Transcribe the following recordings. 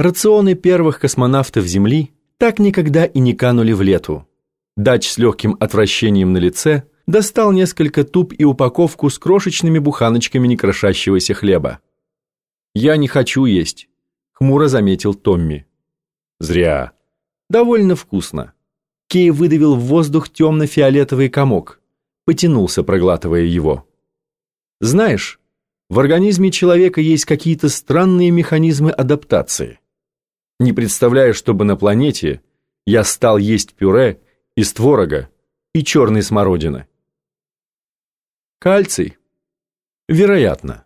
Рационы первых космонавтов Земли так никогда и не канули в лету. Дач с легким отвращением на лице достал несколько туб и упаковку с крошечными буханочками некрошащегося хлеба. «Я не хочу есть», — хмуро заметил Томми. «Зря. Довольно вкусно». Кей выдавил в воздух темно-фиолетовый комок, потянулся, проглатывая его. «Знаешь, в организме человека есть какие-то странные механизмы адаптации. Не представляю, чтобы на планете я стал есть пюре из творога и черной смородины. Кальций? Вероятно.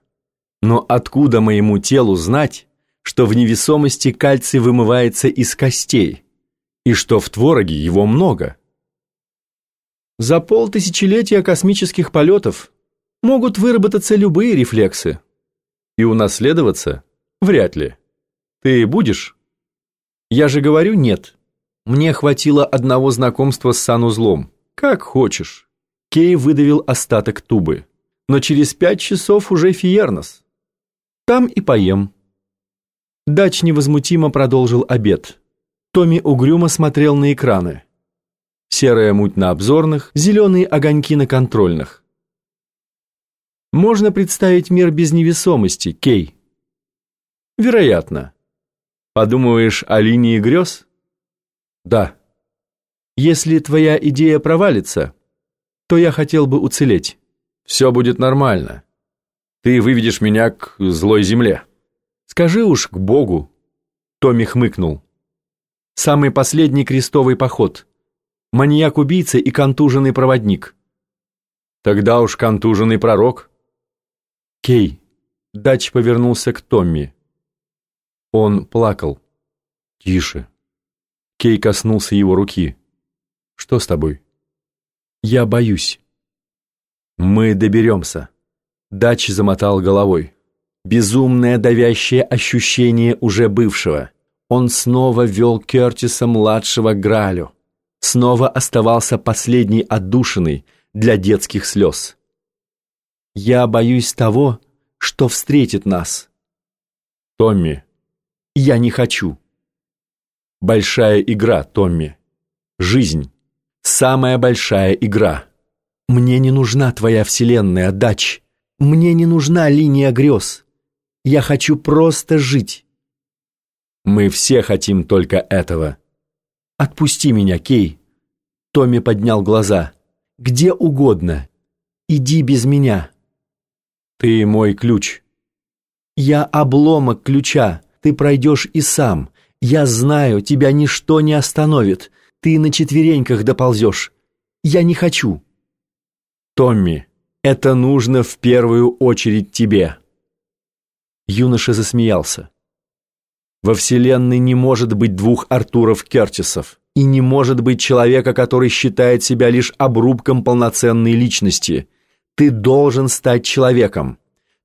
Но откуда моему телу знать, что в невесомости кальций вымывается из костей, и что в твороге его много? За полтысячелетия космических полетов могут выработаться любые рефлексы. И унаследоваться вряд ли. Ты будешь? Я же говорю нет. Мне хватило одного знакомства с санузлом. Как хочешь. Кей выдавил остаток тубы. Но через пять часов уже фиернос. Там и поем. Дач невозмутимо продолжил обед. Томми угрюмо смотрел на экраны. Серая муть на обзорных, зеленые огоньки на контрольных. Можно представить мир без невесомости, Кей? Вероятно. Подумываешь о линии грез? Да. Если твоя идея провалится, то я хотел бы уцелеть. Все будет нормально. Ты выведешь меня к злой земле. Скажи уж к Богу. Томми хмыкнул. Самый последний крестовый поход. Маньяк-убийца и контуженный проводник. Тогда уж контуженный пророк. Кей. Дач повернулся к Томми. Он плакал. «Тише». Кей коснулся его руки. «Что с тобой?» «Я боюсь». «Мы доберемся». Дач замотал головой. Безумное давящее ощущение уже бывшего. Он снова вел Кертиса-младшего к Гралю. Снова оставался последней отдушиной для детских слез. «Я боюсь того, что встретит нас». «Томми», я не хочу. Большая игра, Томми. Жизнь. Самая большая игра. Мне не нужна твоя вселенная, Дач. Мне не нужна линия грез. Я хочу просто жить. Мы все хотим только этого. Отпусти меня, Кей. Томми поднял глаза. Где угодно. Иди без меня. Ты мой ключ. Я обломок ключа. Ты пройдешь и сам. Я знаю, тебя ничто не остановит. Ты на четвереньках доползешь. Я не хочу. Томми, это нужно в первую очередь тебе. Юноша засмеялся. Во Вселенной не может быть двух Артуров Кертисов. И не может быть человека, который считает себя лишь обрубком полноценной личности. Ты должен стать человеком.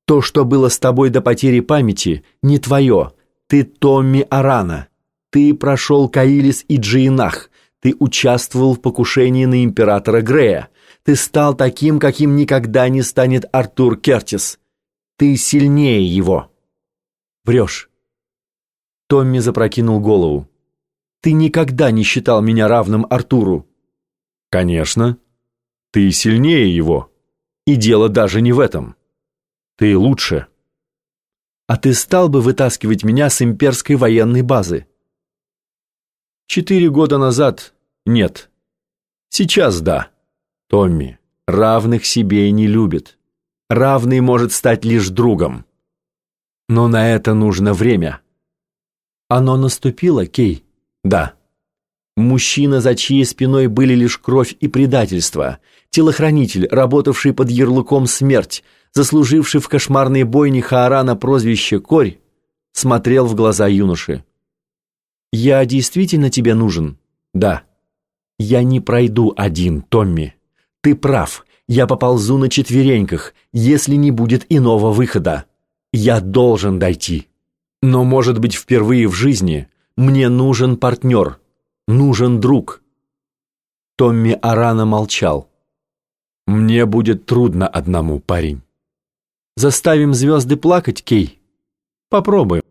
То, что было с тобой до потери памяти, не твое. Ты Томми Арана. Ты прошел Каилис и Джиенах. Ты участвовал в покушении на императора Грея. Ты стал таким, каким никогда не станет Артур Кертис. Ты сильнее его. Врешь. Томми запрокинул голову. Ты никогда не считал меня равным Артуру. Конечно. Ты сильнее его. И дело даже не в этом. Ты лучше а ты стал бы вытаскивать меня с имперской военной базы? Четыре года назад нет. Сейчас да. Томми, равных себе и не любит. Равный может стать лишь другом. Но на это нужно время. Оно наступило, Кей? Да. Мужчина, за чьей спиной были лишь кровь и предательство, телохранитель, работавший под ярлыком «Смерть», заслуживший в кошмарной бойне Хаарана прозвище Корь, смотрел в глаза юноши. «Я действительно тебе нужен?» «Да». «Я не пройду один, Томми. Ты прав, я поползу на четвереньках, если не будет иного выхода. Я должен дойти. Но, может быть, впервые в жизни мне нужен партнер, нужен друг». Томми Арана молчал. «Мне будет трудно одному, парень». Заставим звезды плакать, Кей? Попробуем.